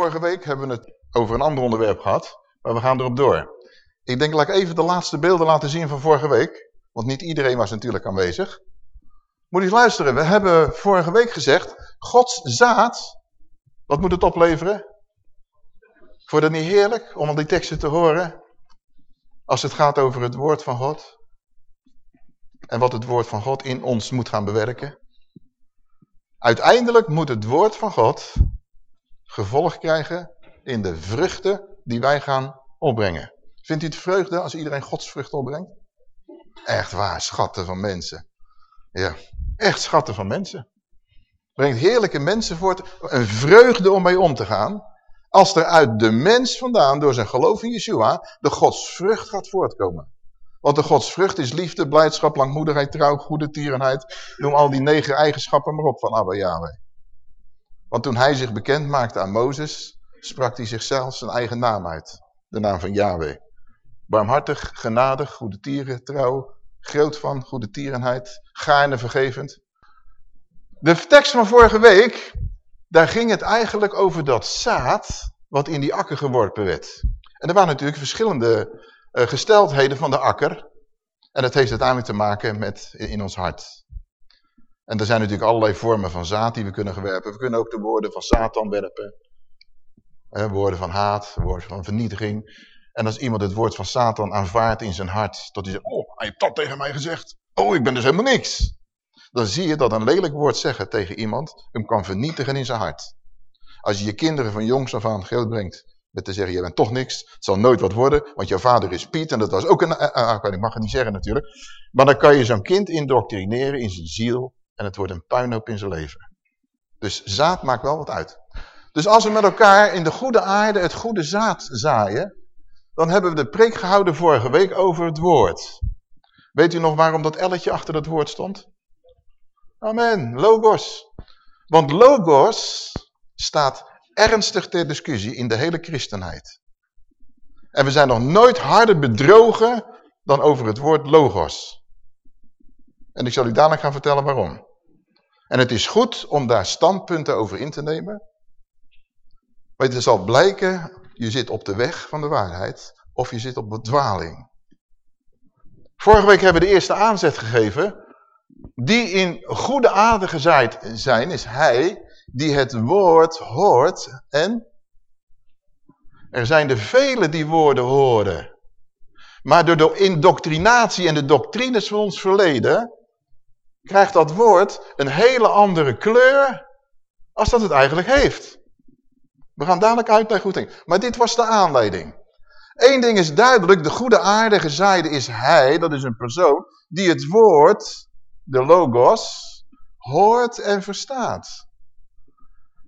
Vorige week hebben we het over een ander onderwerp gehad, maar we gaan erop door. Ik denk, laat ik even de laatste beelden laten zien van vorige week. Want niet iedereen was natuurlijk aanwezig. Moet je luisteren, we hebben vorige week gezegd, Gods zaad, wat moet het opleveren? Vond het niet heerlijk om al die teksten te horen? Als het gaat over het woord van God. En wat het woord van God in ons moet gaan bewerken. Uiteindelijk moet het woord van God gevolg krijgen in de vruchten die wij gaan opbrengen. Vindt u het vreugde als iedereen Gods vrucht opbrengt? Echt waar, schatten van mensen. Ja, echt schatten van mensen. Brengt heerlijke mensen voort, een vreugde om mee om te gaan. Als er uit de mens vandaan, door zijn geloof in Yeshua, de godsvrucht gaat voortkomen. Want de godsvrucht is liefde, blijdschap, langmoedigheid, trouw, goede tierenheid. Noem al die negen eigenschappen maar op van Abba Yahweh. Want toen hij zich bekend maakte aan Mozes, sprak hij zichzelf zijn eigen naam uit. De naam van Yahweh. Barmhartig, genadig, goede tieren, trouw, groot van, goede tierenheid, gaarne vergevend. De tekst van vorige week, daar ging het eigenlijk over dat zaad wat in die akker geworpen werd. En er waren natuurlijk verschillende uh, gesteldheden van de akker. En dat heeft uiteindelijk te maken met in ons hart. En er zijn natuurlijk allerlei vormen van zaad die we kunnen gewerpen. We kunnen ook de woorden van Satan werpen. woorden van haat, woorden van vernietiging. En als iemand het woord van Satan aanvaardt in zijn hart, tot hij zegt, oh, hij heeft dat tegen mij gezegd. Oh, ik ben dus helemaal niks. Dan zie je dat een lelijk woord zeggen tegen iemand hem kan vernietigen in zijn hart. Als je je kinderen van jongs af aan geld brengt met te zeggen, je bent toch niks, het zal nooit wat worden, want jouw vader is Piet en dat was ook een, uh, ik mag het niet zeggen natuurlijk. Maar dan kan je zo'n kind indoctrineren in zijn ziel en het wordt een puinhoop in zijn leven. Dus zaad maakt wel wat uit. Dus als we met elkaar in de goede aarde het goede zaad zaaien, dan hebben we de preek gehouden vorige week over het woord. Weet u nog waarom dat elletje achter dat woord stond? Amen, logos. Want logos staat ernstig ter discussie in de hele christenheid. En we zijn nog nooit harder bedrogen dan over het woord logos. En ik zal u dadelijk gaan vertellen waarom. En het is goed om daar standpunten over in te nemen. Want het zal blijken, je zit op de weg van de waarheid of je zit op bedwaling. Vorige week hebben we de eerste aanzet gegeven. Die in goede aarde gezaaid zijn, is hij die het woord hoort en... Er zijn er velen die woorden horen. Maar door de indoctrinatie en de doctrines van ons verleden... krijgt dat woord een hele andere kleur als dat het eigenlijk heeft. We gaan dadelijk uitleggen hoe het ding. Maar dit was de aanleiding. Eén ding is duidelijk, de goede aardige gezaaide is hij, dat is een persoon, die het woord, de logos, hoort en verstaat.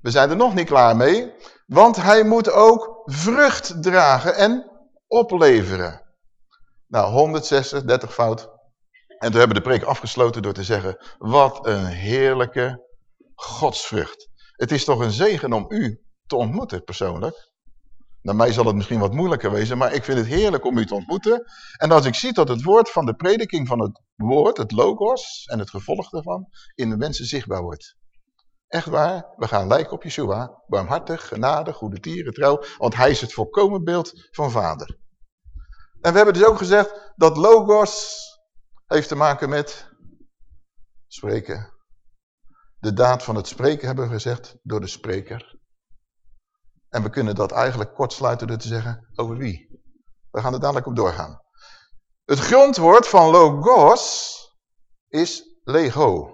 We zijn er nog niet klaar mee, want hij moet ook vrucht dragen en opleveren. Nou, 160, 30 fout. En toen hebben we de preek afgesloten door te zeggen, wat een heerlijke godsvrucht. Het is toch een zegen om u te ontmoeten persoonlijk. Nou, mij zal het misschien wat moeilijker wezen, maar ik vind het heerlijk om u te ontmoeten. En als ik zie dat het woord van de prediking van het woord, het logos en het gevolg daarvan, in de mensen zichtbaar wordt. Echt waar, we gaan lijken op Yeshua, barmhartig, genade, goede tieren, trouw, want hij is het volkomen beeld van vader. En we hebben dus ook gezegd dat logos heeft te maken met spreken. De daad van het spreken hebben we gezegd door de spreker. En we kunnen dat eigenlijk kort sluiten door te zeggen, over wie? We gaan er dadelijk op doorgaan. Het grondwoord van logos is lego.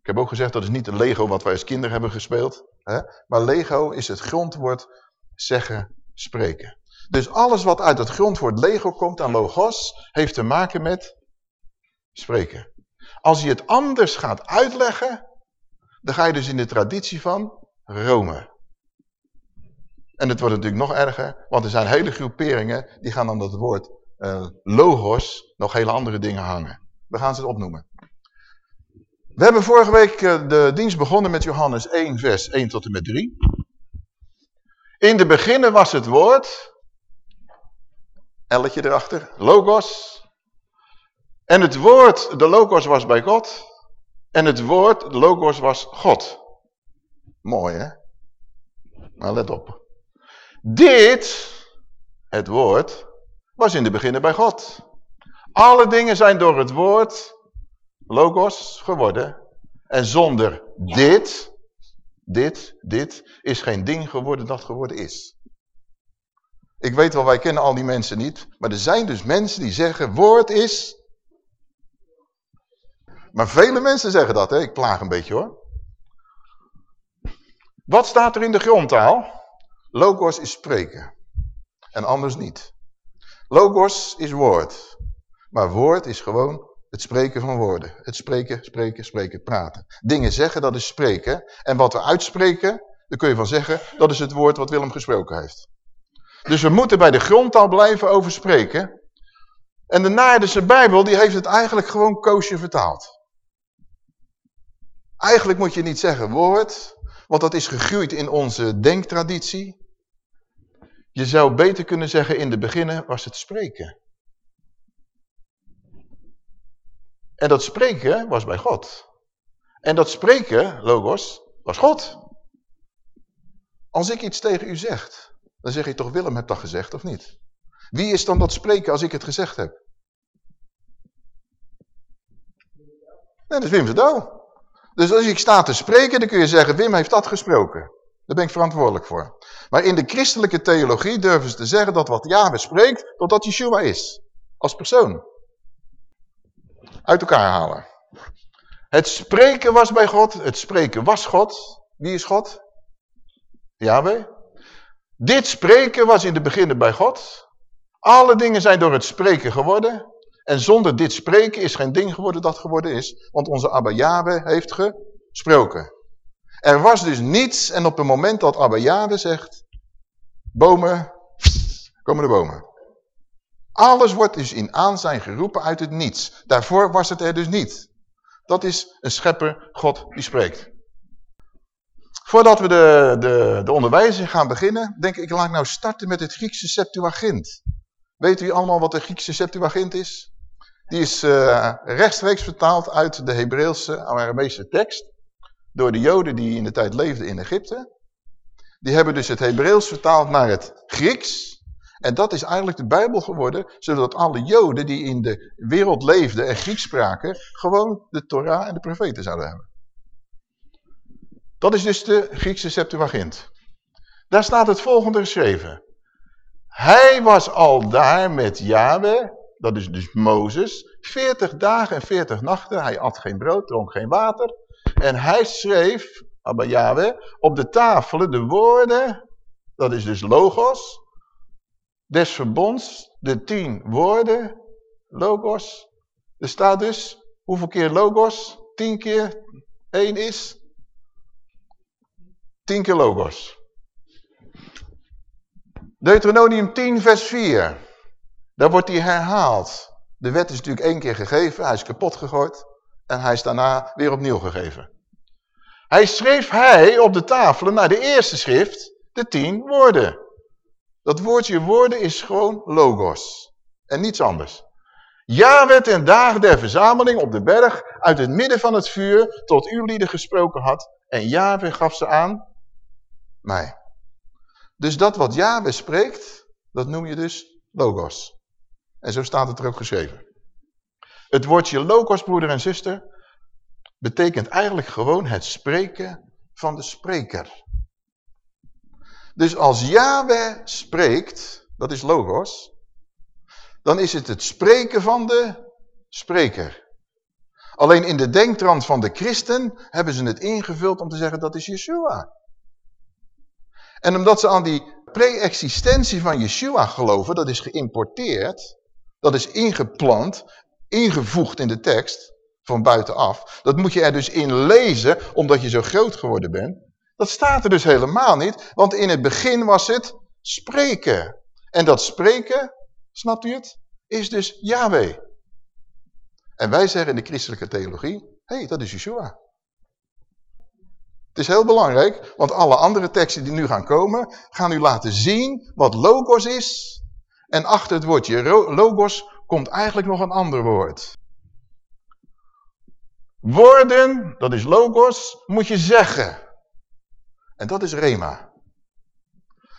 Ik heb ook gezegd, dat is niet de lego wat wij als kinderen hebben gespeeld. Hè? Maar lego is het grondwoord zeggen, spreken. Dus alles wat uit het grondwoord lego komt aan logos, heeft te maken met spreken. Als je het anders gaat uitleggen, dan ga je dus in de traditie van Rome. En het wordt natuurlijk nog erger, want er zijn hele groeperingen die gaan aan dat woord uh, logos nog hele andere dingen hangen. We gaan ze opnoemen. We hebben vorige week uh, de dienst begonnen met Johannes 1 vers 1 tot en met 3. In de beginnen was het woord, elletje erachter, logos. En het woord, de logos was bij God. En het woord, de logos was God. Mooi hè? Nou, let op. Dit, het woord, was in de beginnen bij God. Alle dingen zijn door het woord, logos, geworden. En zonder dit, dit, dit, is geen ding geworden dat geworden is. Ik weet wel, wij kennen al die mensen niet. Maar er zijn dus mensen die zeggen, woord is... Maar vele mensen zeggen dat, hè? ik plaag een beetje hoor. Wat staat er in de grondtaal? Logos is spreken. En anders niet. Logos is woord. Maar woord is gewoon het spreken van woorden. Het spreken, spreken, spreken, praten. Dingen zeggen, dat is spreken. En wat we uitspreken, daar kun je van zeggen, dat is het woord wat Willem gesproken heeft. Dus we moeten bij de grondtaal blijven over spreken. En de Naardense Bijbel, die heeft het eigenlijk gewoon koosje vertaald. Eigenlijk moet je niet zeggen woord, want dat is gegroeid in onze denktraditie. Je zou beter kunnen zeggen, in de beginnen was het spreken. En dat spreken was bij God. En dat spreken, logos, was God. Als ik iets tegen u zeg, dan zeg je toch, Willem hebt dat gezegd, of niet? Wie is dan dat spreken als ik het gezegd heb? Nee, dat is Wim Verdouw. Dus als ik sta te spreken, dan kun je zeggen, Wim heeft dat gesproken. Daar ben ik verantwoordelijk voor. Maar in de christelijke theologie durven ze te zeggen dat wat Yahweh spreekt, dat dat Yeshua is. Als persoon. Uit elkaar halen. Het spreken was bij God, het spreken was God. Wie is God? Yahweh. Dit spreken was in de beginnen bij God. Alle dingen zijn door het spreken geworden. En zonder dit spreken is geen ding geworden dat geworden is. Want onze Abba heeft gesproken. Er was dus niets en op het moment dat Abba zegt, bomen, komen de bomen. Alles wordt dus in aanzijn geroepen uit het niets. Daarvoor was het er dus niet. Dat is een schepper, God, die spreekt. Voordat we de, de, de onderwijzing gaan beginnen, denk ik, laat ik nou starten met het Griekse Septuagint. Weet u allemaal wat de Griekse Septuagint is? Die is uh, rechtstreeks vertaald uit de Hebreeuwse Aramese tekst. Door de Joden die in de tijd leefden in Egypte. Die hebben dus het Hebreeuws vertaald naar het Grieks. En dat is eigenlijk de Bijbel geworden, zodat alle Joden die in de wereld leefden en Grieks spraken, gewoon de Torah en de profeten zouden hebben. Dat is dus de Griekse Septuagint. Daar staat het volgende geschreven. Hij was al daar met Yahweh, dat is dus Mozes, 40 dagen en 40 nachten. Hij at geen brood, dronk geen water. En hij schreef, Abba Yahweh, op de tafelen de woorden, dat is dus logos, des verbonds, de tien woorden, logos. Er staat dus, hoeveel keer logos? Tien keer één is? Tien keer logos. Deuteronomium 10 vers 4. Daar wordt die herhaald. De wet is natuurlijk één keer gegeven, hij is kapot gegooid. En hij is daarna weer opnieuw gegeven. Hij schreef hij op de tafelen naar de eerste schrift de tien woorden. Dat woordje woorden is gewoon logos. En niets anders. werd en dagen der verzameling op de berg uit het midden van het vuur tot uw lieden gesproken had. En Yahweh gaf ze aan mij. Dus dat wat Yahweh spreekt, dat noem je dus logos. En zo staat het er ook geschreven. Het woordje logos, broeder en zuster, betekent eigenlijk gewoon het spreken van de spreker. Dus als Yahweh spreekt, dat is logos, dan is het het spreken van de spreker. Alleen in de denktrand van de christen hebben ze het ingevuld om te zeggen dat is Yeshua. En omdat ze aan die pre-existentie van Yeshua geloven, dat is geïmporteerd, dat is ingeplant, ingevoegd in de tekst van buitenaf. Dat moet je er dus in lezen, omdat je zo groot geworden bent. Dat staat er dus helemaal niet, want in het begin was het spreken. En dat spreken, snapt u het, is dus Yahweh. En wij zeggen in de christelijke theologie, hé, hey, dat is Yeshua. Het is heel belangrijk, want alle andere teksten die nu gaan komen, gaan u laten zien wat logos is. En achter het woordje logos komt eigenlijk nog een ander woord. Woorden, dat is logos, moet je zeggen. En dat is rema.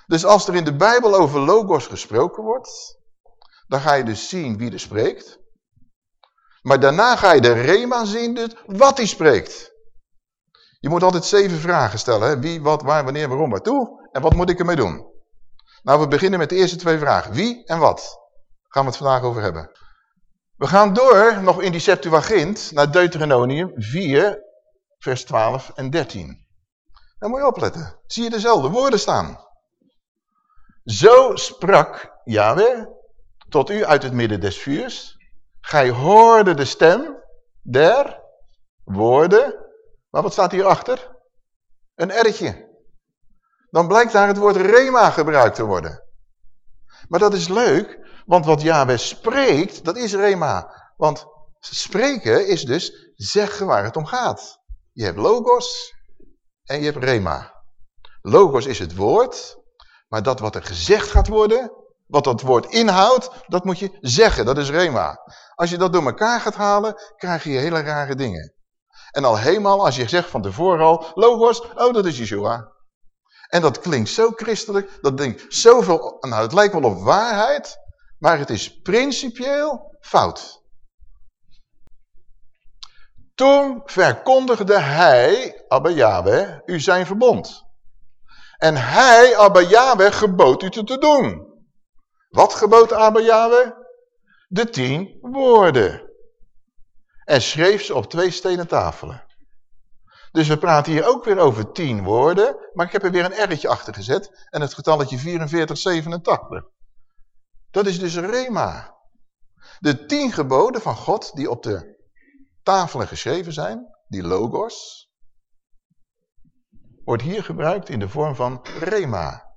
Dus als er in de Bijbel over logos gesproken wordt, dan ga je dus zien wie er spreekt. Maar daarna ga je de rema zien, dus wat hij spreekt. Je moet altijd zeven vragen stellen. Hè? Wie, wat, waar, wanneer, waarom, waartoe. En wat moet ik ermee doen? Nou, we beginnen met de eerste twee vragen. Wie en wat? gaan we het vandaag over hebben. We gaan door, nog in die Septuagint, naar Deuteronomium 4, vers 12 en 13. Dan moet je opletten. Zie je dezelfde woorden staan. Zo sprak Yahweh tot u uit het midden des vuurs. Gij hoorde de stem der woorden. Maar wat staat hierachter? Een ertje. Dan blijkt daar het woord rema gebruikt te worden. Maar dat is leuk, want wat Yahweh spreekt, dat is rema. Want spreken is dus zeggen waar het om gaat. Je hebt logos en je hebt rema. Logos is het woord, maar dat wat er gezegd gaat worden, wat dat woord inhoudt, dat moet je zeggen. Dat is rema. Als je dat door elkaar gaat halen, krijg je hele rare dingen. En al helemaal, als je zegt van tevoren al, logos, oh dat is Yeshua. En dat klinkt zo christelijk, dat denk zoveel, nou het lijkt wel op waarheid, maar het is principieel fout. Toen verkondigde hij, Abba Yahweh, u zijn verbond. En hij, Abba Yahweh, gebood u te doen. Wat gebood Abba Yahweh? De tien woorden. En schreef ze op twee stenen tafelen. Dus we praten hier ook weer over tien woorden, maar ik heb er weer een R'tje achter gezet en het getalletje 4487. Dat is dus rema. De tien geboden van God die op de tafelen geschreven zijn, die logos, wordt hier gebruikt in de vorm van rema.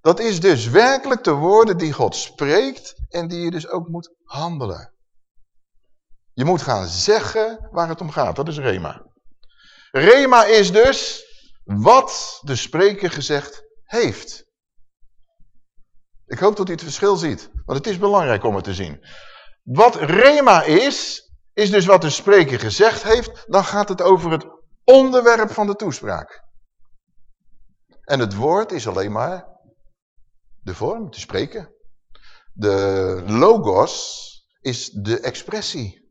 Dat is dus werkelijk de woorden die God spreekt en die je dus ook moet handelen. Je moet gaan zeggen waar het om gaat, dat is rema. Rema is dus wat de spreker gezegd heeft. Ik hoop dat u het verschil ziet, want het is belangrijk om het te zien. Wat rema is, is dus wat de spreker gezegd heeft, dan gaat het over het onderwerp van de toespraak. En het woord is alleen maar de vorm, te spreken. De logos is de expressie.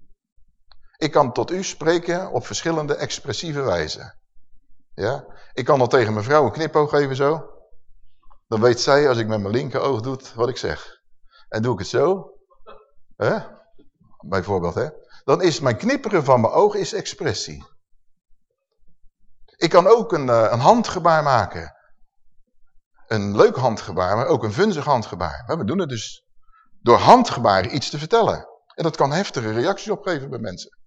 Ik kan tot u spreken op verschillende expressieve wijzen. Ja? Ik kan al tegen mijn vrouw een knipoog geven zo. Dan weet zij, als ik met mijn linkeroog doe, wat ik zeg. En doe ik het zo, hè? bijvoorbeeld, hè? dan is mijn knipperen van mijn oog is expressie. Ik kan ook een, eh, een handgebaar maken. Een leuk handgebaar, maar ook een vunzig handgebaar. We doen het dus door handgebaren iets te vertellen. En dat kan heftige reacties opgeven bij mensen.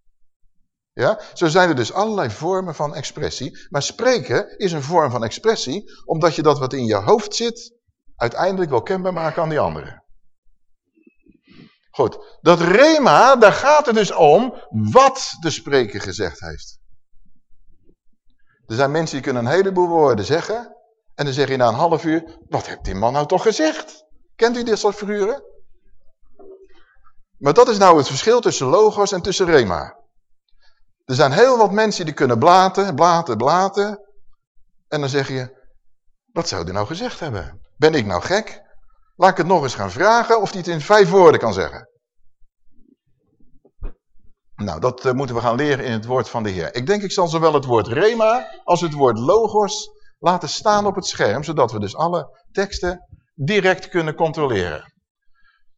Ja? Zo zijn er dus allerlei vormen van expressie. Maar spreken is een vorm van expressie, omdat je dat wat in je hoofd zit, uiteindelijk wel kenbaar maken aan die anderen. Goed, dat rema, daar gaat het dus om wat de spreker gezegd heeft. Er zijn mensen die kunnen een heleboel woorden zeggen. En dan zeg je na een half uur, wat heeft die man nou toch gezegd? Kent u dit soort figuren? Maar dat is nou het verschil tussen logos en tussen rema. Er zijn heel wat mensen die kunnen blaten, blaten, blaten. En dan zeg je, wat zou die nou gezegd hebben? Ben ik nou gek? Laat ik het nog eens gaan vragen of hij het in vijf woorden kan zeggen. Nou, dat uh, moeten we gaan leren in het woord van de Heer. Ik denk ik zal zowel het woord rema als het woord logos laten staan op het scherm, zodat we dus alle teksten direct kunnen controleren.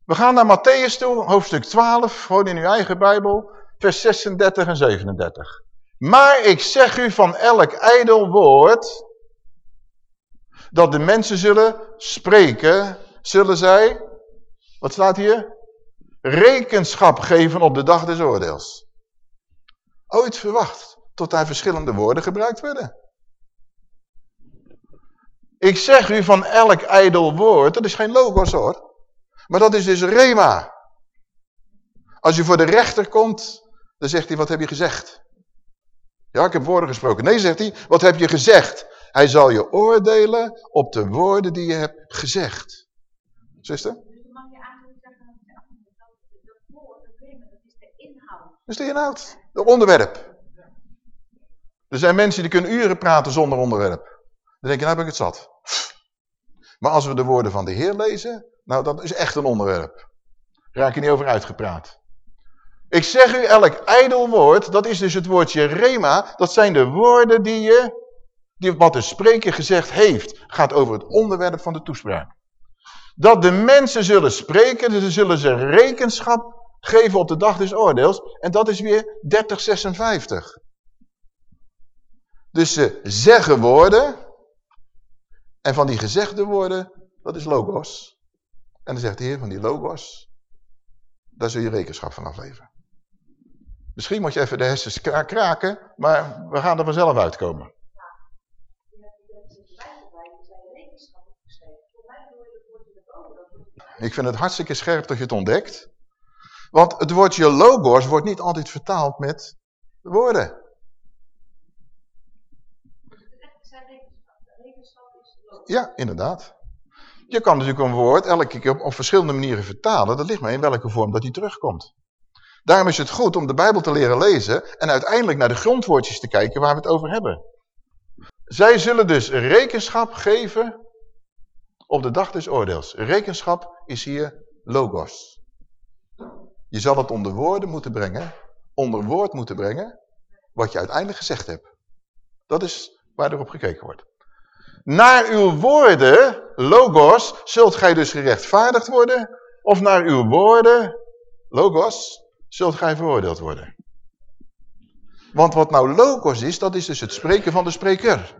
We gaan naar Matthäus toe, hoofdstuk 12, gewoon in uw eigen Bijbel vers 36 en 37. Maar ik zeg u van elk ijdel woord, dat de mensen zullen spreken, zullen zij, wat staat hier? Rekenschap geven op de dag des oordeels. Ooit verwacht tot daar verschillende woorden gebruikt werden. Ik zeg u van elk ijdel woord, dat is geen logos hoor, maar dat is dus rema. Als je voor de rechter komt dan zegt hij, wat heb je gezegd? Ja, ik heb woorden gesproken. Nee, zegt hij, wat heb je gezegd? Hij zal je oordelen op de woorden die je hebt gezegd. Zuster? Dus dan mag je eigenlijk zeggen, dat is de inhoud. Dat is de inhoud, het onderwerp. Er zijn mensen die kunnen uren praten zonder onderwerp. Dan denk je, nou heb ik het zat. Maar als we de woorden van de Heer lezen, nou dat is echt een onderwerp. Raak je niet over uitgepraat. Ik zeg u, elk ijdel woord, dat is dus het woordje rema, dat zijn de woorden die je, die wat de spreker gezegd heeft, gaat over het onderwerp van de toespraak. Dat de mensen zullen spreken, dus zullen ze rekenschap geven op de dag des oordeels, en dat is weer 3056. Dus ze zeggen woorden, en van die gezegde woorden, dat is logos. En dan zegt de Heer van die logos, daar zul je rekenschap van afleveren. Misschien moet je even de hersens kraken, maar we gaan er vanzelf uitkomen. Ik vind het hartstikke scherp dat je het ontdekt. Want het woordje logos wordt niet altijd vertaald met woorden. Ja, inderdaad. Je kan natuurlijk een woord elke keer op, op verschillende manieren vertalen. Dat ligt maar in welke vorm dat die terugkomt. Daarom is het goed om de Bijbel te leren lezen en uiteindelijk naar de grondwoordjes te kijken waar we het over hebben. Zij zullen dus rekenschap geven op de dag des oordeels. Rekenschap is hier logos. Je zal het onder woorden moeten brengen, onder woord moeten brengen, wat je uiteindelijk gezegd hebt. Dat is waar erop gekeken wordt. Naar uw woorden, logos, zult gij dus gerechtvaardigd worden, of naar uw woorden, logos, zult gij veroordeeld worden. Want wat nou logos is, dat is dus het spreken van de spreker.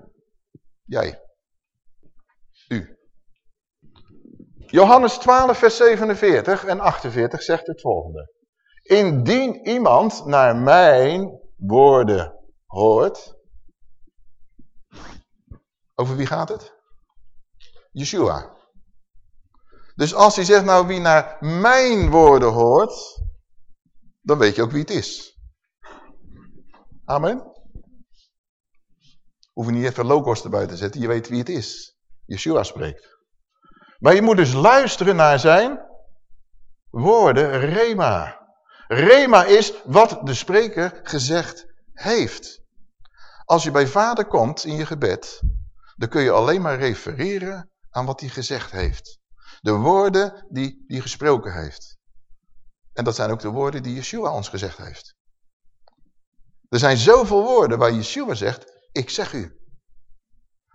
Jij. U. Johannes 12 vers 47 en 48 zegt het volgende. Indien iemand naar mijn woorden hoort. Over wie gaat het? Yeshua. Dus als hij zegt, nou wie naar mijn woorden hoort, dan weet je ook wie het is. Amen. Hoef je niet even logos erbij te zetten, je weet wie het is. Yeshua spreekt. Maar je moet dus luisteren naar zijn woorden, rema. Rema is wat de spreker gezegd heeft. Als je bij vader komt in je gebed, dan kun je alleen maar refereren aan wat hij gezegd heeft. De woorden die hij gesproken heeft. En dat zijn ook de woorden die Yeshua ons gezegd heeft. Er zijn zoveel woorden waar Yeshua zegt, ik zeg u.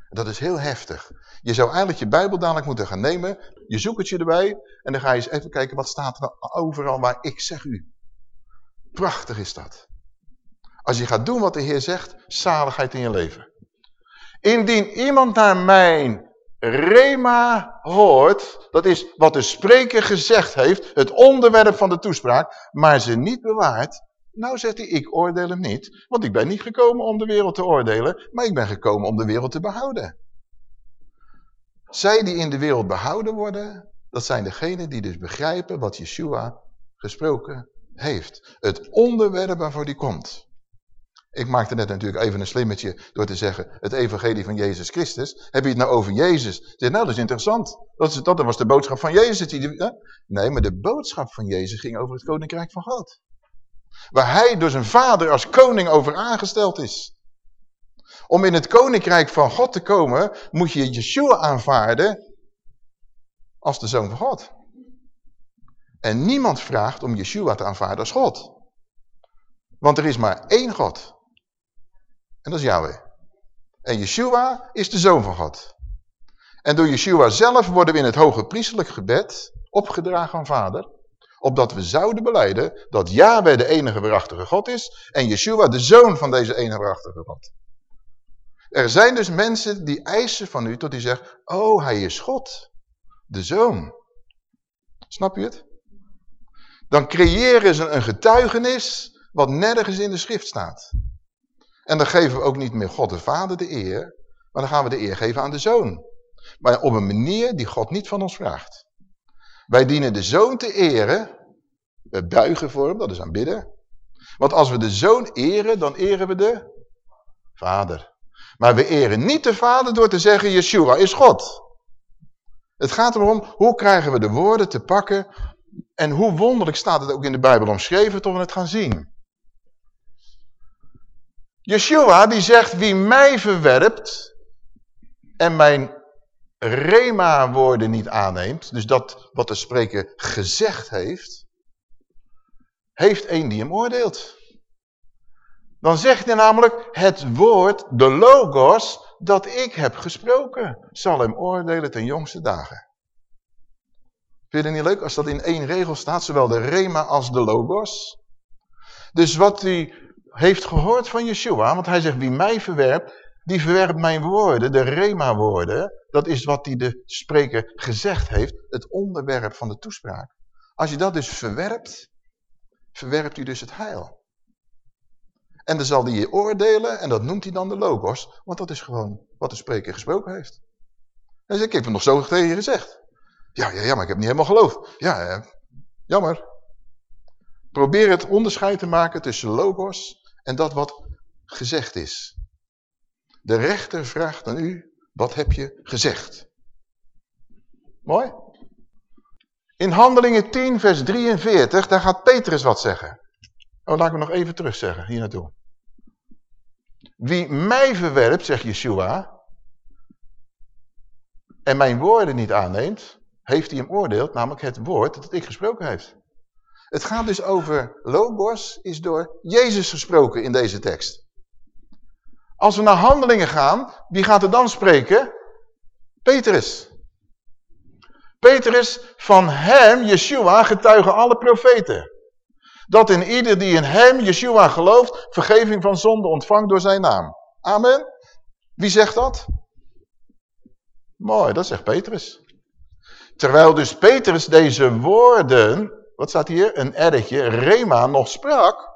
Dat is heel heftig. Je zou eigenlijk je Bijbel dadelijk moeten gaan nemen, je zoekt het je erbij en dan ga je eens even kijken wat staat er overal waar ik zeg u. Prachtig is dat. Als je gaat doen wat de Heer zegt, zaligheid in je leven. Indien iemand naar mijn Rema hoort, dat is wat de spreker gezegd heeft, het onderwerp van de toespraak, maar ze niet bewaart. Nou zegt hij, ik oordeel hem niet, want ik ben niet gekomen om de wereld te oordelen, maar ik ben gekomen om de wereld te behouden. Zij die in de wereld behouden worden, dat zijn degenen die dus begrijpen wat Yeshua gesproken heeft. Het onderwerp waarvoor die komt. Ik maakte net natuurlijk even een slimmetje door te zeggen het evangelie van Jezus Christus. Heb je het nou over Jezus? Zeg, nou, dat is interessant. Dat, was de boodschap van Jezus. Nee, maar de boodschap van Jezus ging over het koninkrijk van God. Waar hij door zijn vader als koning over aangesteld is. Om in het koninkrijk van God te komen, moet je Yeshua aanvaarden als de zoon van God. En niemand vraagt om Yeshua te aanvaarden als God. Want er is maar één God. En dat is Yahweh. En Yeshua is de Zoon van God. En door Yeshua zelf worden we in het hoge priestelijk gebed opgedragen aan Vader. Opdat we zouden beleiden dat Yahweh de enige waarachtige God is. En Yeshua de Zoon van deze enige waarachtige God. Er zijn dus mensen die eisen van u tot die zeggen, oh hij is God. De Zoon. Snap je het? Dan creëren ze een getuigenis wat nergens in de schrift staat. En dan geven we ook niet meer God de Vader de eer, maar dan gaan we de eer geven aan de Zoon. Maar op een manier die God niet van ons vraagt. Wij dienen de Zoon te eren, we buigen voor hem, dat is aanbidden. Want als we de Zoon eren, dan eren we de Vader. Maar we eren niet de Vader door te zeggen, Yeshua is God. Het gaat erom, hoe krijgen we de woorden te pakken en hoe wonderlijk staat het ook in de Bijbel omschreven tot we het gaan zien. Yeshua die zegt, wie mij verwerpt en mijn rema-woorden niet aanneemt, dus dat wat de spreker gezegd heeft, heeft één die hem oordeelt. Dan zegt hij namelijk, het woord, de logos, dat ik heb gesproken, zal hem oordelen ten jongste dagen. Vind je het niet leuk als dat in één regel staat, zowel de rema als de logos? Dus wat hij heeft gehoord van Yeshua, want hij zegt, wie mij verwerpt, die verwerpt mijn woorden, de rema-woorden. Dat is wat die de spreker gezegd heeft, het onderwerp van de toespraak. Als je dat dus verwerpt, verwerpt u dus het heil. En dan zal hij je oordelen en dat noemt hij dan de logos, want dat is gewoon wat de spreker gesproken heeft. En zeg ik, ik heb het nog zo tegen je gezegd. Ja, ja, ja, maar ik heb niet helemaal geloofd. Ja, eh, jammer. Probeer het onderscheid te maken tussen logos en dat wat gezegd is. De rechter vraagt aan u, wat heb je gezegd? Mooi? In Handelingen 10 vers 43, daar gaat Petrus wat zeggen. Oh, laat ik me nog even terug zeggen, hier naartoe. Wie mij verwerpt, zegt Yeshua, en mijn woorden niet aanneemt, heeft hij hem oordeeld, namelijk het woord dat ik gesproken heeft. Het gaat dus over Logos, is door Jezus gesproken in deze tekst. Als we naar handelingen gaan, wie gaat er dan spreken? Petrus. Petrus, van hem, Yeshua, getuigen alle profeten. Dat in ieder die in hem, Yeshua, gelooft, vergeving van zonde ontvangt door zijn naam. Amen. Wie zegt dat? Mooi, dat zegt Petrus. Terwijl dus Petrus deze woorden, wat staat hier, een erretje, rema, nog sprak,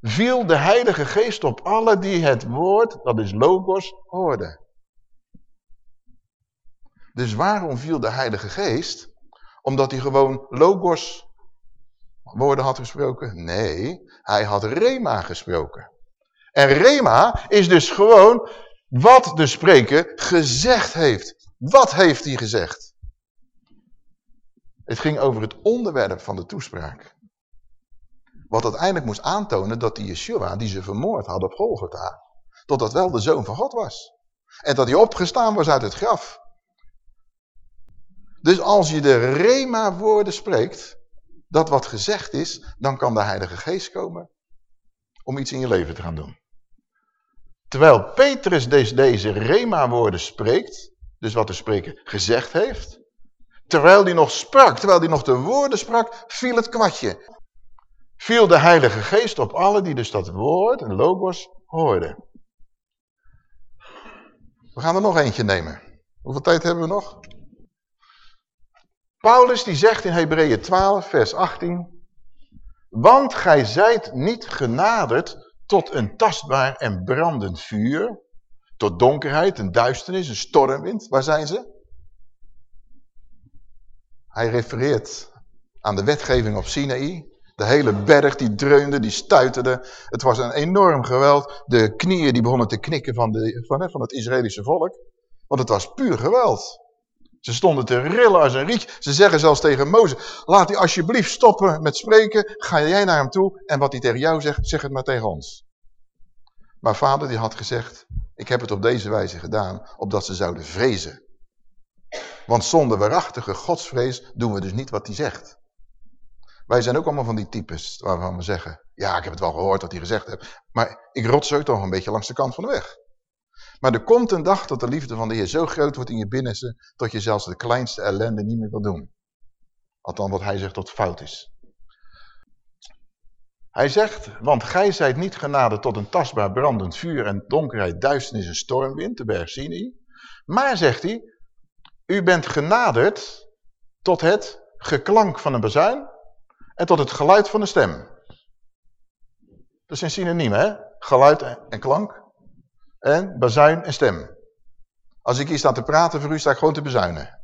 viel de heilige geest op alle die het woord, dat is logos, hoorden. Dus waarom viel de heilige geest? Omdat hij gewoon logos woorden had gesproken? Nee, hij had rema gesproken. En rema is dus gewoon wat de spreker gezegd heeft. Wat heeft hij gezegd? Het ging over het onderwerp van de toespraak. Wat uiteindelijk moest aantonen dat die Yeshua, die ze vermoord hadden op Golgotha, dat dat wel de Zoon van God was. En dat hij opgestaan was uit het graf. Dus als je de Rema-woorden spreekt, dat wat gezegd is, dan kan de Heilige Geest komen om iets in je leven te gaan doen. Terwijl Petrus deze, deze Rema-woorden spreekt, dus wat de spreker gezegd heeft, terwijl hij nog sprak, terwijl hij nog de woorden sprak, viel het kwartje viel de Heilige Geest op alle die dus dat woord en logos hoorden. We gaan er nog eentje nemen. Hoeveel tijd hebben we nog? Paulus die zegt in Hebreeën 12 vers 18. Want gij zijt niet genaderd tot een tastbaar en brandend vuur. Tot donkerheid, een duisternis, een stormwind. Waar zijn ze? Hij refereert aan de wetgeving op Sinaï. De hele berg die dreunde, die stuiterde. Het was een enorm geweld. De knieën die begonnen te knikken van, de, van, van het Israëlische volk. Want het was puur geweld. Ze stonden te rillen als een rietje. Ze zeggen zelfs tegen Mozes, laat hij alsjeblieft stoppen met spreken. Ga jij naar hem toe en wat hij tegen jou zegt, zeg het maar tegen ons. Maar vader die had gezegd, ik heb het op deze wijze gedaan, opdat ze zouden vrezen. Want zonder waarachtige godsvrees doen we dus niet wat hij zegt. Wij zijn ook allemaal van die types waarvan we zeggen, ja, ik heb het wel gehoord wat hij gezegd heeft, maar ik rotzooi toch een beetje langs de kant van de weg. Maar er komt een dag dat de liefde van de Heer zo groot wordt in je binnenste, dat je zelfs de kleinste ellende niet meer wil doen. Althans wat hij zegt dat fout is. Hij zegt, want gij zijt niet genade tot een tastbaar brandend vuur en donkerheid, duisternis en stormwind, de berg. Maar, zegt hij, u bent genaderd tot het geklank van een bazuin en tot het geluid van de stem. Dat zijn synoniemen, hè? Geluid en klank. En bazuin en stem. Als ik hier sta te praten voor u, sta ik gewoon te bezuinen.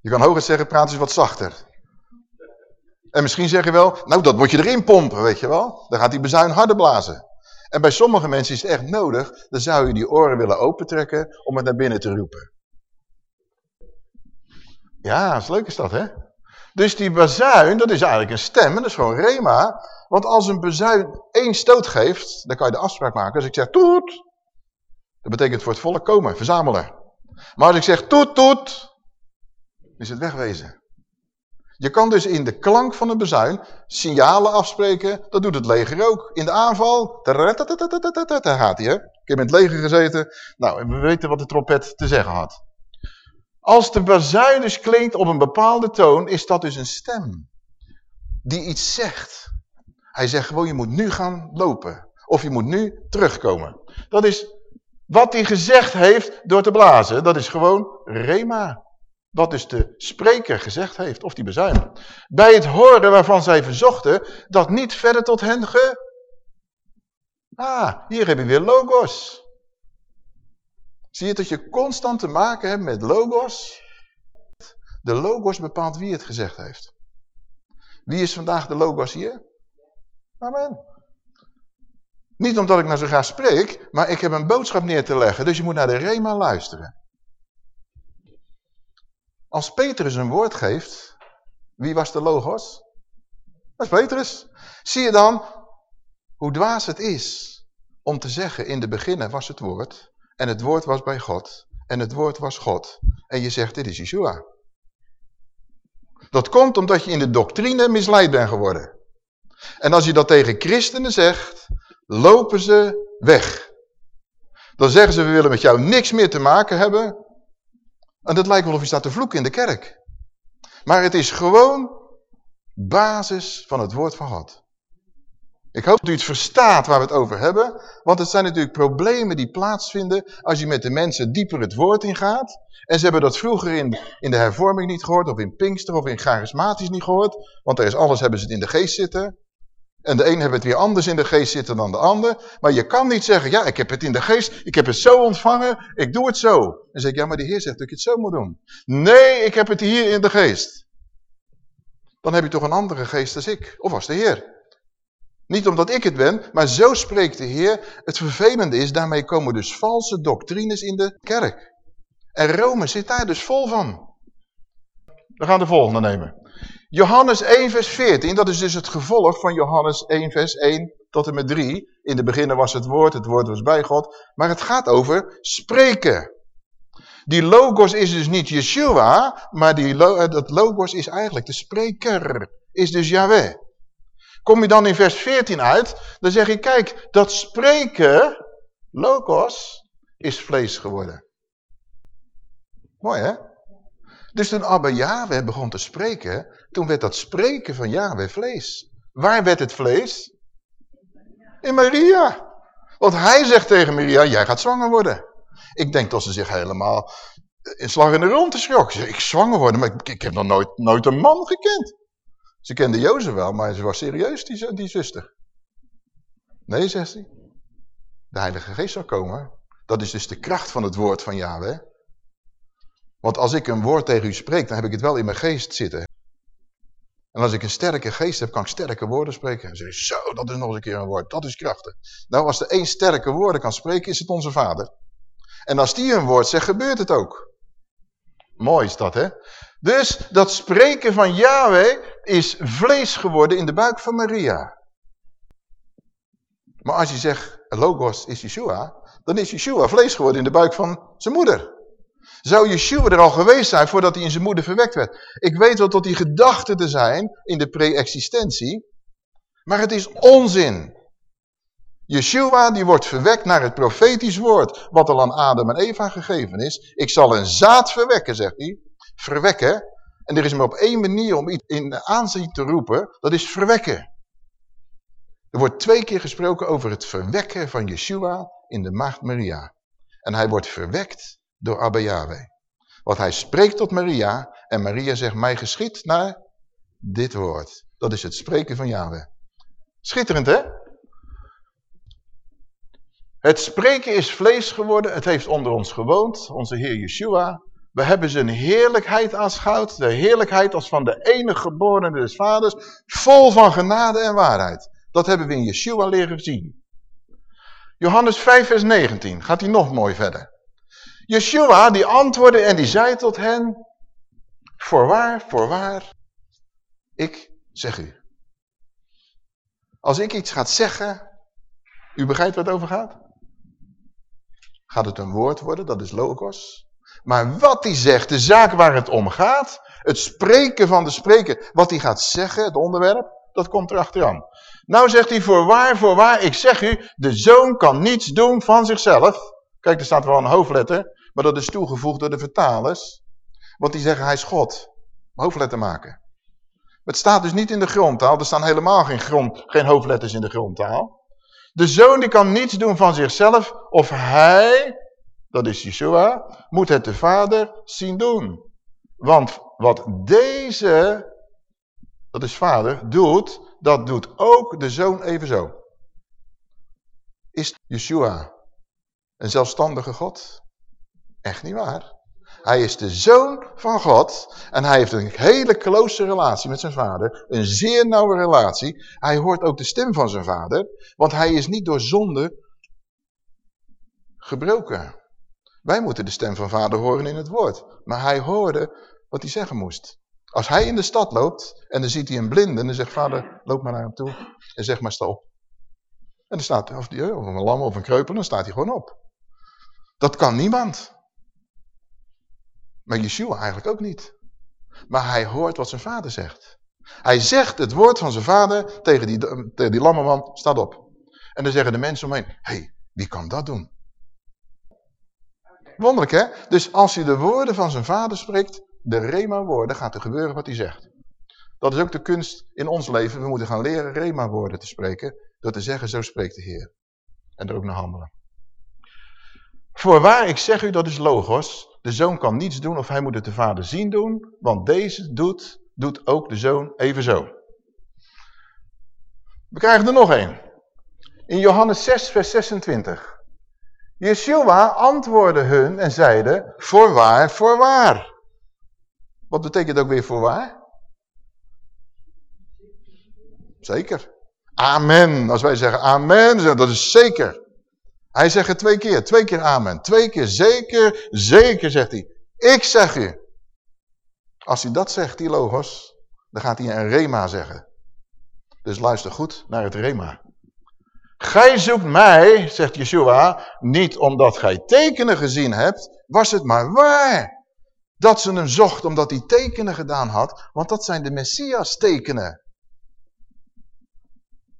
Je kan hooguit zeggen, praat eens wat zachter. En misschien zeg je wel, nou dat moet je erin pompen, weet je wel. Dan gaat die bezuin harder blazen. En bij sommige mensen is het echt nodig, dan zou je die oren willen opentrekken om het naar binnen te roepen. Ja, is leuk is dat, hè? Dus die bazuin, dat is eigenlijk een stem, dat is gewoon rema. Want als een bazuin één stoot geeft, dan kan je de afspraak maken. Als ik zeg toet, Dat betekent voor het volk komen, verzamelen. Maar als ik zeg toet toet, is het wegwezen. Je kan dus in de klank van een bezuin signalen afspreken. Dat doet het leger ook. In de aanval, daar gaat hij. Hè? Ik heb in het leger gezeten. Nou, we weten wat de trompet te zeggen had. Als de bazuin dus klinkt op een bepaalde toon, is dat dus een stem. Die iets zegt. Hij zegt gewoon, je moet nu gaan lopen. Of je moet nu terugkomen. Dat is wat hij gezegd heeft door te blazen. Dat is gewoon rema. Wat dus de spreker gezegd heeft, of die bezuin. Bij het horen waarvan zij verzochten, dat niet verder tot hen ge... Ah, hier heb je weer logos. Zie je dat je constant te maken hebt met logos? De logos bepaalt wie het gezegd heeft. Wie is vandaag de logos hier? Amen. Niet omdat ik nou zo graag spreek, maar ik heb een boodschap neer te leggen. Dus je moet naar de Rema luisteren. Als Petrus een woord geeft, wie was de logos? Dat is Petrus. Zie je dan hoe dwaas het is om te zeggen, in de beginnen was het woord, en het woord was bij God, en het woord was God, en je zegt, dit is Yeshua. Dat komt omdat je in de doctrine misleid bent geworden. En als je dat tegen christenen zegt, lopen ze weg. Dan zeggen ze, we willen met jou niks meer te maken hebben, en het lijkt wel of je staat te vloeken in de kerk. Maar het is gewoon basis van het woord van God. Ik hoop dat u het verstaat waar we het over hebben. Want het zijn natuurlijk problemen die plaatsvinden als je met de mensen dieper het woord ingaat. En ze hebben dat vroeger in, in de hervorming niet gehoord, of in Pinkster, of in charismatisch niet gehoord. Want er is alles, hebben ze het in de geest zitten. En de een heeft het weer anders in de geest zitten dan de ander. Maar je kan niet zeggen, ja, ik heb het in de geest, ik heb het zo ontvangen, ik doe het zo. En zeg ik, ja, maar de Heer zegt dat ik het zo moet doen. Nee, ik heb het hier in de geest. Dan heb je toch een andere geest als ik, of als de Heer. Niet omdat ik het ben, maar zo spreekt de Heer. Het vervelende is, daarmee komen dus valse doctrines in de kerk. En Rome zit daar dus vol van. We gaan de volgende nemen. Johannes 1 vers 14, dat is dus het gevolg van Johannes 1 vers 1 tot en met 3. In de beginnen was het woord, het woord was bij God. Maar het gaat over spreken. Die logos is dus niet Yeshua, maar die eh, dat logos is eigenlijk de spreker. Is dus Yahweh. Kom je dan in vers 14 uit, dan zeg je, kijk, dat spreken, logos, is vlees geworden. Mooi hè? Dus toen Abba Yahweh begon te spreken, toen werd dat spreken van Yahweh vlees. Waar werd het vlees? In Maria. Want hij zegt tegen Maria, jij gaat zwanger worden. Ik denk dat ze zich helemaal in slag in de rond schrok. Ik zwanger worden, maar ik, ik, heb nog nooit, nooit een man gekend. Ze kende Jozef wel, maar ze was serieus, die, die zuster. Nee, zegt hij. De Heilige Geest zal komen. Dat is dus de kracht van het woord van Yahweh. Want als ik een woord tegen u spreek, dan heb ik het wel in mijn geest zitten. En als ik een sterke geest heb, kan ik sterke woorden spreken. En zeg zo, dat is nog eens een keer een woord. Dat is krachtig. Nou, als er één sterke woorden kan spreken, is het onze vader. En als die een woord zegt, gebeurt het ook. Mooi is dat, hè? Dus dat spreken van Yahweh is vlees geworden in de buik van Maria. Maar als je zegt, Logos is Yeshua, dan is Yeshua vlees geworden in de buik van zijn moeder. Zou Yeshua er al geweest zijn voordat hij in zijn moeder verwekt werd? Ik weet wel dat die gedachten te zijn in de pre-existentie, maar het is onzin. Yeshua die wordt verwekt naar het profetisch woord, wat al aan Adam en Eva gegeven is. Ik zal een zaad verwekken, zegt hij. Verwekken. En er is maar op één manier om iets in aanzien te roepen, dat is verwekken. Er wordt twee keer gesproken over het verwekken van Yeshua in de maagd Maria. En hij wordt verwekt door Abba Yahweh. Want hij spreekt tot Maria en Maria zegt, mij geschiet naar dit woord. Dat is het spreken van Yahweh. Schitterend, hè? Het spreken is vlees geworden, het heeft onder ons gewoond, onze Heer Yeshua. We hebben zijn heerlijkheid aanschouwd, de heerlijkheid als van de enige geborene des vaders, vol van genade en waarheid. Dat hebben we in Yeshua leren zien. Johannes 5 vers 19, gaat hij nog mooi verder. Yeshua die antwoordde en die zei tot hen, voorwaar, voorwaar, ik zeg u. Als ik iets ga zeggen, u begrijpt wat het over gaat? gaat het een woord worden, dat is logos. Maar wat hij zegt, de zaak waar het om gaat, het spreken van de spreker, wat hij gaat zeggen, het onderwerp, dat komt erachteraan. Nou zegt hij, voorwaar, voorwaar, ik zeg u, de zoon kan niets doen van zichzelf. Kijk, er staat wel een hoofdletter, maar dat is toegevoegd door de vertalers. Want die zeggen, hij is God. Hoofdletter maken. Het staat dus niet in de grondtaal, er staan helemaal geen, grond, geen hoofdletters in de grondtaal. De zoon die kan niets doen van zichzelf, of hij, dat is Yeshua, moet het de vader zien doen. Want wat deze, dat is vader, doet, dat doet ook de zoon evenzo. Is Yeshua een zelfstandige God? Echt niet waar. Hij is de zoon van God en hij heeft een hele close relatie met zijn vader. Een zeer nauwe relatie. Hij hoort ook de stem van zijn vader, want hij is niet door zonde gebroken. Wij moeten de stem van vader horen in het woord. Maar hij hoorde wat hij zeggen moest. Als hij in de stad loopt en dan ziet hij een blinde dan zegt vader, loop maar naar hem toe en zeg maar stop. En dan staat of, die, of een lam of een kreupel, dan staat hij gewoon op. Dat kan niemand. Maar Yeshua eigenlijk ook niet. Maar hij hoort wat zijn vader zegt. Hij zegt het woord van zijn vader tegen die, die lammerman, staat op. En dan zeggen de mensen omheen, hé, hey, wie kan dat doen? Wonderlijk hè? Dus als hij de woorden van zijn vader spreekt, de rema-woorden, gaat er gebeuren wat hij zegt. Dat is ook de kunst in ons leven. We moeten gaan leren rema-woorden te spreken. Door te zeggen, zo spreekt de Heer. En er ook naar handelen. Voorwaar, ik zeg u, dat is logos. De zoon kan niets doen of hij moet het de vader zien doen. Want deze doet, doet ook de zoon evenzo. We krijgen er nog één. In Johannes 6, vers 26. Yeshua antwoordde hun en zeide, voorwaar, voorwaar. Wat betekent ook weer voorwaar? Zeker. Amen. Als wij zeggen amen, dat is zeker. Hij zegt het twee keer. Twee keer amen. Twee keer zeker, zeker zegt hij. Ik zeg u. Als hij dat zegt, die logos, dan gaat hij een rema zeggen. Dus luister goed naar het rema. Gij zoekt mij, zegt Yeshua, niet omdat gij tekenen gezien hebt, was het maar waar. Dat ze hem zocht omdat hij tekenen gedaan had, want dat zijn de Messias tekenen.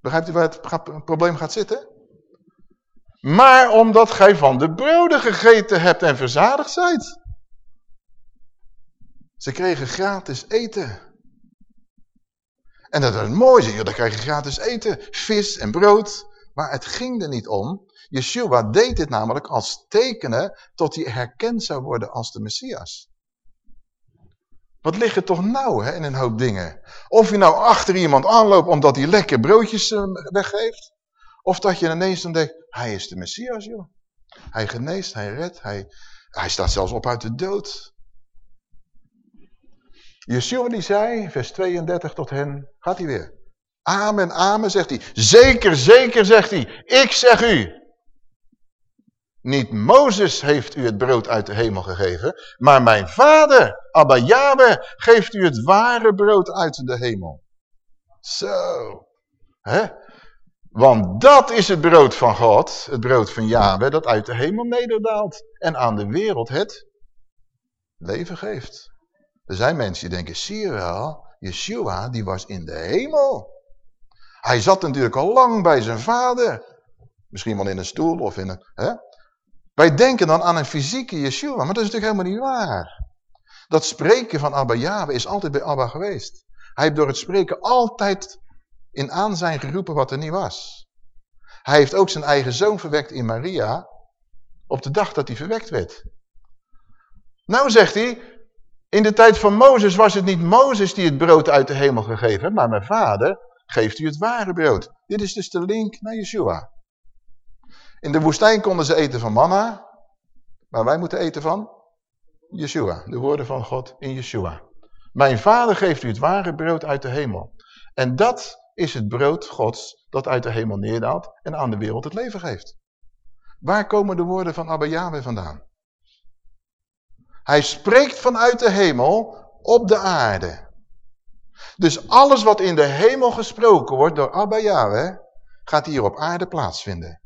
Begrijpt u waar het probleem gaat zitten? Maar omdat gij van de broden gegeten hebt en verzadigd zijt. Ze kregen gratis eten. En dat is mooi, dan krijg je gratis eten, vis en brood. Maar het ging er niet om. Yeshua deed dit namelijk als tekenen tot hij herkend zou worden als de Messias. Wat ligt er toch nou hè, in een hoop dingen? Of je nou achter iemand aanloopt omdat hij lekker broodjes uh, weggeeft. Of dat je ineens dan denkt, hij is de Messias joh. Hij geneest, hij redt, hij, hij staat zelfs op uit de dood. Yeshua die zei, vers 32 tot hen, gaat hij weer. Amen, amen, zegt hij. Zeker, zeker, zegt hij. Ik zeg u. Niet Mozes heeft u het brood uit de hemel gegeven, maar mijn vader, Abba Yahweh, geeft u het ware brood uit de hemel. Zo. hè? Want dat is het brood van God, het brood van Yahweh, dat uit de hemel nederdaalt en aan de wereld het leven geeft. Er zijn mensen die denken, zie je wel, Yeshua die was in de hemel. Hij zat natuurlijk al lang bij zijn vader. Misschien wel in een stoel of in een... Hè? Wij denken dan aan een fysieke Yeshua, maar dat is natuurlijk helemaal niet waar. Dat spreken van Abba Yahweh is altijd bij Abba geweest. Hij heeft door het spreken altijd in aanzijn geroepen wat er niet was. Hij heeft ook zijn eigen zoon verwekt in Maria op de dag dat hij verwekt werd. Nou zegt hij, in de tijd van Mozes was het niet Mozes die het brood uit de hemel gegeven maar mijn vader geeft u het ware brood. Dit is dus de link naar Yeshua. In de woestijn konden ze eten van manna, maar wij moeten eten van Yeshua, de woorden van God in Yeshua. Mijn vader geeft u het ware brood uit de hemel. En dat is het brood Gods dat uit de hemel neerdaalt en aan de wereld het leven geeft. Waar komen de woorden van Abba Yahweh vandaan? Hij spreekt vanuit de hemel op de aarde. Dus alles wat in de hemel gesproken wordt door Abba Yahweh, gaat hier op aarde plaatsvinden.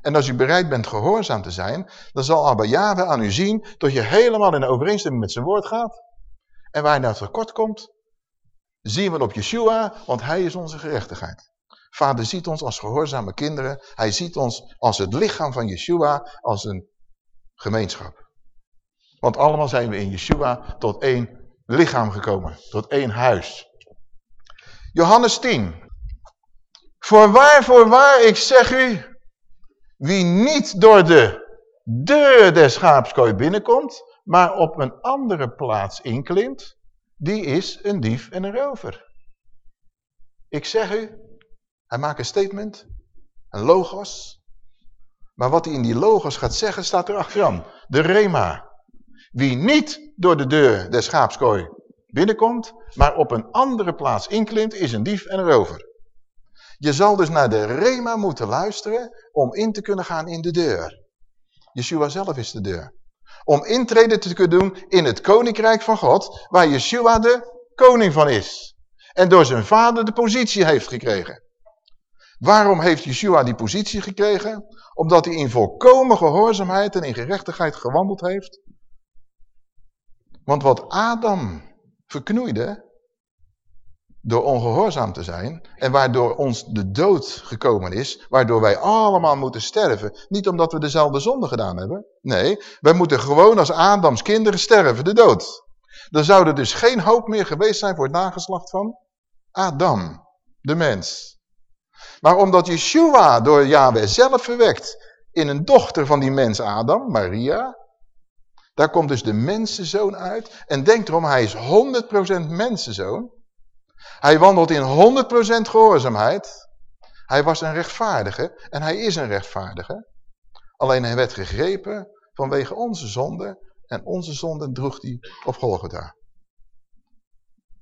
En als u bereid bent gehoorzaam te zijn, dan zal Abba Yahweh aan u zien dat je helemaal in overeenstemming met zijn woord gaat. En waar je nou tekort komt, zien we op Yeshua, want hij is onze gerechtigheid. Vader ziet ons als gehoorzame kinderen. Hij ziet ons als het lichaam van Yeshua, als een gemeenschap. Want allemaal zijn we in Yeshua tot één lichaam gekomen, tot één huis. Johannes 10. Voorwaar, voorwaar, ik zeg u, wie niet door de deur des schaapskooi binnenkomt, maar op een andere plaats inklimt, die is een dief en een rover. Ik zeg u, hij maakt een statement, een logos. Maar wat hij in die logos gaat zeggen, staat er achteraan. De rema. Wie niet door de deur des schaapskooi binnenkomt, maar op een andere plaats inklimt, is een dief en een rover. Je zal dus naar de rema moeten luisteren om in te kunnen gaan in de deur. Yeshua zelf is de deur. Om intrede te kunnen doen in het koninkrijk van God, waar Yeshua de koning van is. En door zijn vader de positie heeft gekregen. Waarom heeft Yeshua die positie gekregen? Omdat hij in volkomen gehoorzaamheid en in gerechtigheid gewandeld heeft. Want wat Adam verknoeide, door ongehoorzaam te zijn en waardoor ons de dood gekomen is, waardoor wij allemaal moeten sterven, niet omdat we dezelfde zonde gedaan hebben. Nee, wij moeten gewoon als Adams kinderen sterven, de dood. Er zou er dus geen hoop meer geweest zijn voor het nageslacht van Adam, de mens. Maar omdat Yeshua door Yahweh zelf verwekt in een dochter van die mens Adam, Maria, daar komt dus de mensenzoon uit. En denk erom, hij is 100% mensenzoon. Hij wandelt in 100% gehoorzaamheid. Hij was een rechtvaardige en hij is een rechtvaardige. Alleen hij werd gegrepen vanwege onze zonde en onze zonde droeg hij op Golgotha.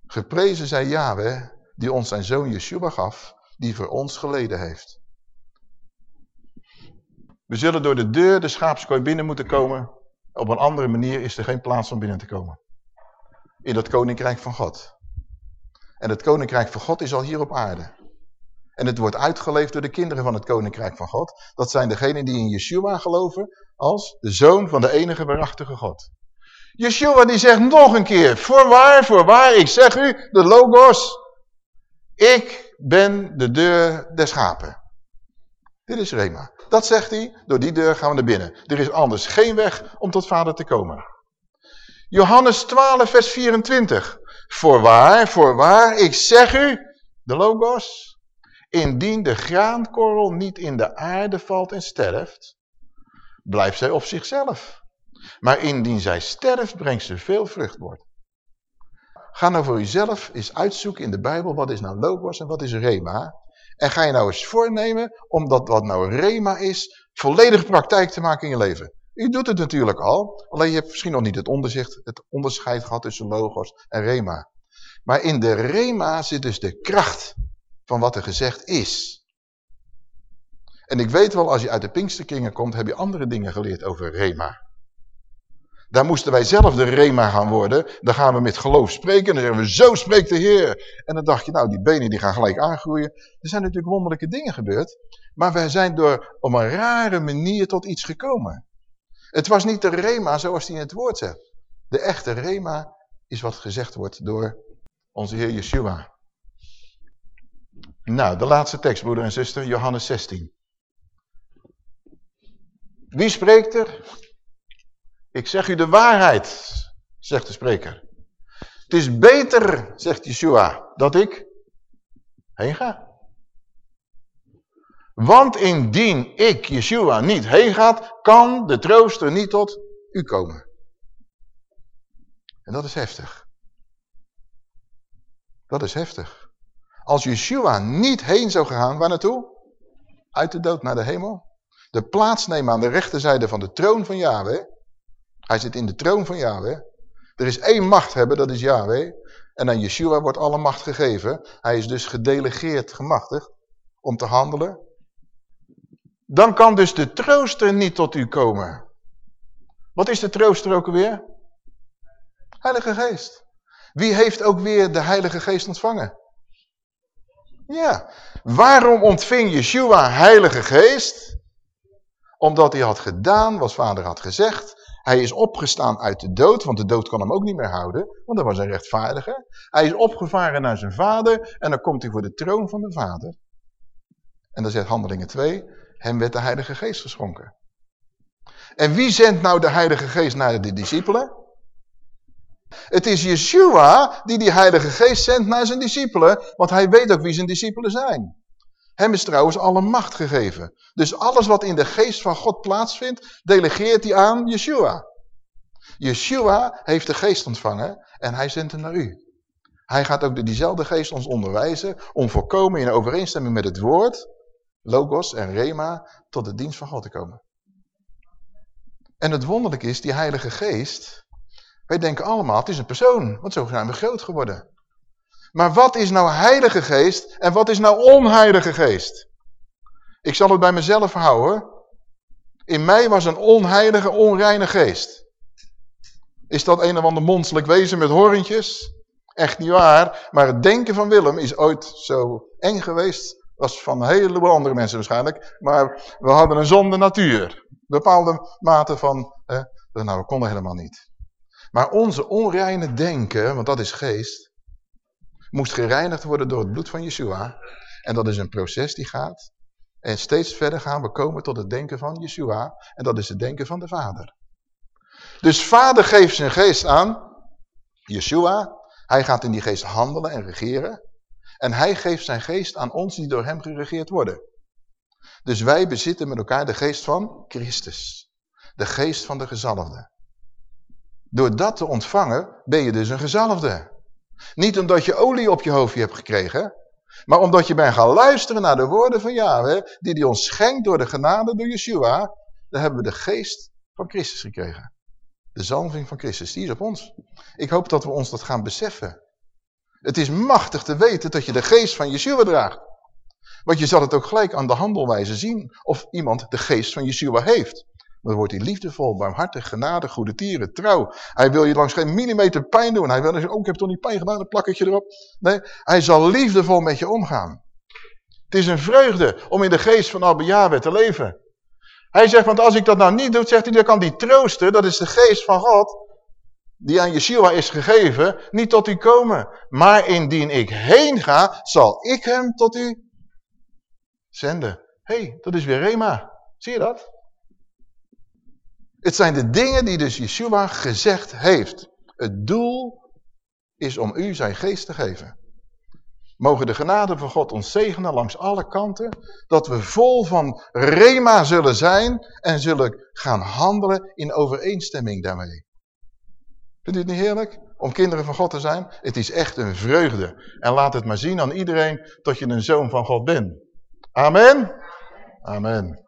Geprezen zij Yahweh die ons zijn zoon Yeshua gaf, die voor ons geleden heeft. We zullen door de deur de schaapskooi binnen moeten komen. Op een andere manier is er geen plaats om binnen te komen. In dat koninkrijk van God. En het koninkrijk van God is al hier op aarde. En het wordt uitgeleefd door de kinderen van het koninkrijk van God. Dat zijn degenen die in Yeshua geloven als de zoon van de enige waarachtige God. Yeshua die zegt nog een keer, voorwaar, voorwaar, ik zeg u, de logos, ik ben de deur des schapen. Dit is Rema. Dat zegt hij, door die deur gaan we naar binnen. Er is anders geen weg om tot vader te komen. Johannes 12 vers 24. Voorwaar, voorwaar, ik zeg u, de logos, indien de graankorrel niet in de aarde valt en sterft, blijft zij op zichzelf. Maar indien zij sterft, brengt ze veel vruchtwoord. Ga nou voor jezelf eens uitzoeken in de Bijbel, wat is nou logos en wat is rema. En ga je nou eens voornemen, omdat wat nou rema is, volledig praktijk te maken in je leven. U doet het natuurlijk al, alleen je hebt misschien nog niet het het onderscheid gehad tussen logos en rema. Maar in de rema zit dus de kracht van wat er gezegd is. En ik weet wel, als je uit de Pinksterkringen komt, heb je andere dingen geleerd over rema. Daar moesten wij zelf de rema gaan worden. Dan gaan we met geloof spreken. En dan zeggen we, zo spreekt de Heer. En dan dacht je, nou, die benen die gaan gelijk aangroeien. Er zijn natuurlijk wonderlijke dingen gebeurd. Maar wij zijn door op een rare manier tot iets gekomen. Het was niet de rema zoals die in het woord zegt. De echte rema is wat gezegd wordt door onze Heer Yeshua. Nou, de laatste tekst, broeder en zuster, Johannes 16. Wie spreekt er? Ik zeg u de waarheid, zegt de spreker. Het is beter, zegt Yeshua, dat ik heen ga. Want indien ik, Yeshua, niet heen gaat, kan de trooster niet tot u komen. En dat is heftig. Dat is heftig. Als Yeshua niet heen zou gaan, waar naartoe? Uit de dood naar de hemel. De plaats nemen aan de rechterzijde van de troon van Yahweh. Hij zit in de troon van Yahweh. Er is één machthebber, dat is Yahweh. En aan Yeshua wordt alle macht gegeven. Hij is dus gedelegeerd gemachtigd om te handelen. Dan kan dus de trooster niet tot u komen. Wat is de trooster ook alweer? Heilige Geest. Wie heeft ook weer de Heilige Geest ontvangen? Ja. Waarom ontving Yeshua Heilige Geest? omdat hij had gedaan wat vader had gezegd. Hij is opgestaan uit de dood, want de dood kan hem ook niet meer houden, want dat was een rechtvaardige. Hij is opgevaren naar zijn vader en dan komt hij voor de troon van de vader. En dan zegt Handelingen 2, hem werd de Heilige Geest geschonken. En wie zendt nou de Heilige Geest naar de discipelen? Het is Yeshua die die Heilige Geest zendt naar zijn discipelen, want hij weet ook wie zijn discipelen zijn. Hem is trouwens alle macht gegeven. Dus alles wat in de geest van God plaatsvindt, delegeert hij aan Yeshua. Yeshua heeft de geest ontvangen en hij zendt hem naar u. Hij gaat ook diezelfde geest ons onderwijzen om voorkomen in overeenstemming met het woord, logos en rema, tot de dienst van God te komen. En het wonderlijke is, die heilige geest, wij denken allemaal, het is een persoon, want zo zijn we groot geworden. Maar wat is nou heilige geest en wat is nou onheilige geest? Ik zal het bij mezelf houden. In mij was een onheilige, onreine geest. Is dat een of ander monsterlijk wezen met horentjes? Echt niet waar. Maar het denken van Willem is ooit zo eng geweest. Was van een heleboel andere mensen waarschijnlijk. Maar we hadden een zonde natuur. Bepaalde mate van... Eh, nou, we konden helemaal niet. Maar onze onreine denken, want dat is geest moest gereinigd worden door het bloed van Yeshua. En dat is een proces die gaat. En steeds verder gaan we komen tot het denken van Yeshua. En dat is het denken van de Vader. Dus Vader geeft zijn geest aan Yeshua. Hij gaat in die geest handelen en regeren. En hij geeft zijn geest aan ons die door hem geregeerd worden. Dus wij bezitten met elkaar de geest van Christus. De geest van de gezalfde. Door dat te ontvangen ben je dus een gezalfde. Niet omdat je olie op je hoofdje hebt gekregen, maar omdat je bent gaan luisteren naar de woorden van Yahweh, die hij ons schenkt door de genade door Yeshua, dan hebben we de geest van Christus gekregen. De zalving van Christus, die is op ons. Ik hoop dat we ons dat gaan beseffen. Het is machtig te weten dat je de geest van Yeshua draagt. Want je zal het ook gelijk aan de handelwijze zien of iemand de geest van Yeshua heeft. Dan wordt hij liefdevol, barmhartig, genade, goede tieren, trouw. Hij wil je langs geen millimeter pijn doen. Hij wil zeggen, oh ik heb toch niet pijn gedaan, een plakketje erop. Nee, hij zal liefdevol met je omgaan. Het is een vreugde om in de geest van Abba Yahweh te leven. Hij zegt, want als ik dat nou niet doe, zegt hij, dan kan die troosten, dat is de geest van God, die aan Yeshua is gegeven, niet tot u komen. Maar indien ik heen ga, zal ik hem tot u zenden. Hey, dat is weer Rema. Zie je dat? Het zijn de dingen die dus Yeshua gezegd heeft. Het doel is om u zijn geest te geven. Mogen de genade van God ons zegenen langs alle kanten. Dat we vol van rema zullen zijn en zullen gaan handelen in overeenstemming daarmee. Vindt u het niet heerlijk? Om kinderen van God te zijn? Het is echt een vreugde. En laat het maar zien aan iedereen dat je een zoon van God bent. Amen? Amen.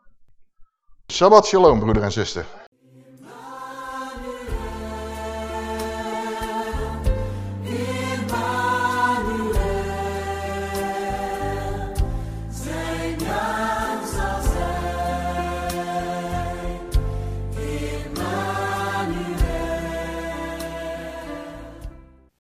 Shabbat shalom, broeder en zuster.